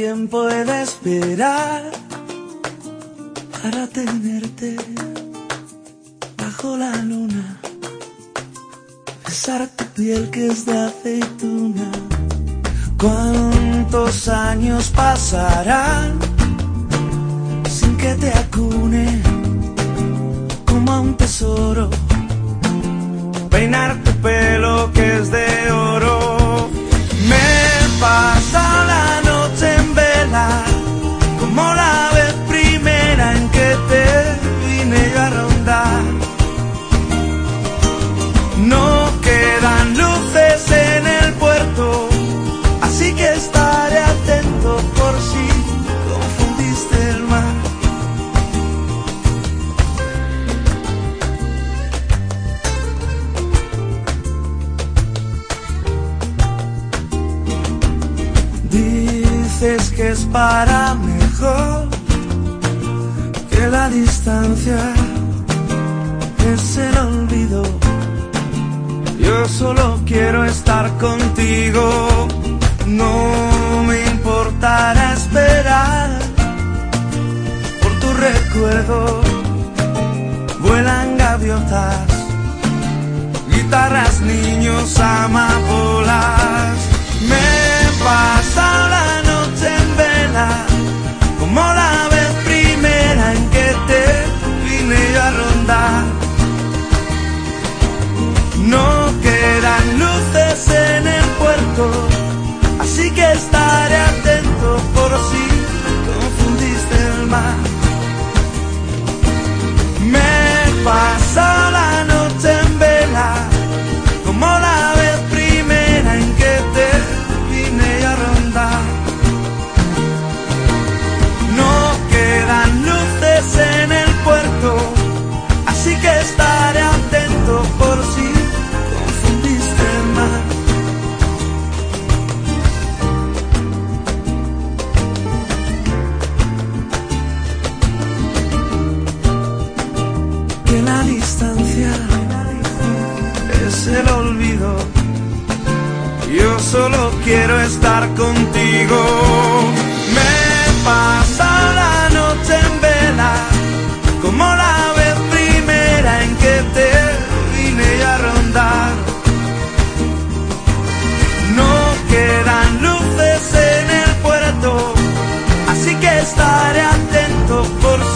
¿Quién puede esperar para tenerte bajo la luna? Besar tu piel que es de aceituna. ¿Cuántos años pasarán sin que te acune como a un tesoro? Peinar tu pelo Dices que es para mejor que la distancia es el olvido. Yo solo quiero estar contigo, no me importará esperar por tu recuerdo. Vuelan gaviotas, guitarras, niños, amapolas. que la distancia es el olvido. Yo solo quiero estar contigo. Me pasa la noche en vela, como la vez primera en que te vine a rondar. No quedan luces en el puerto, así que estaré atento por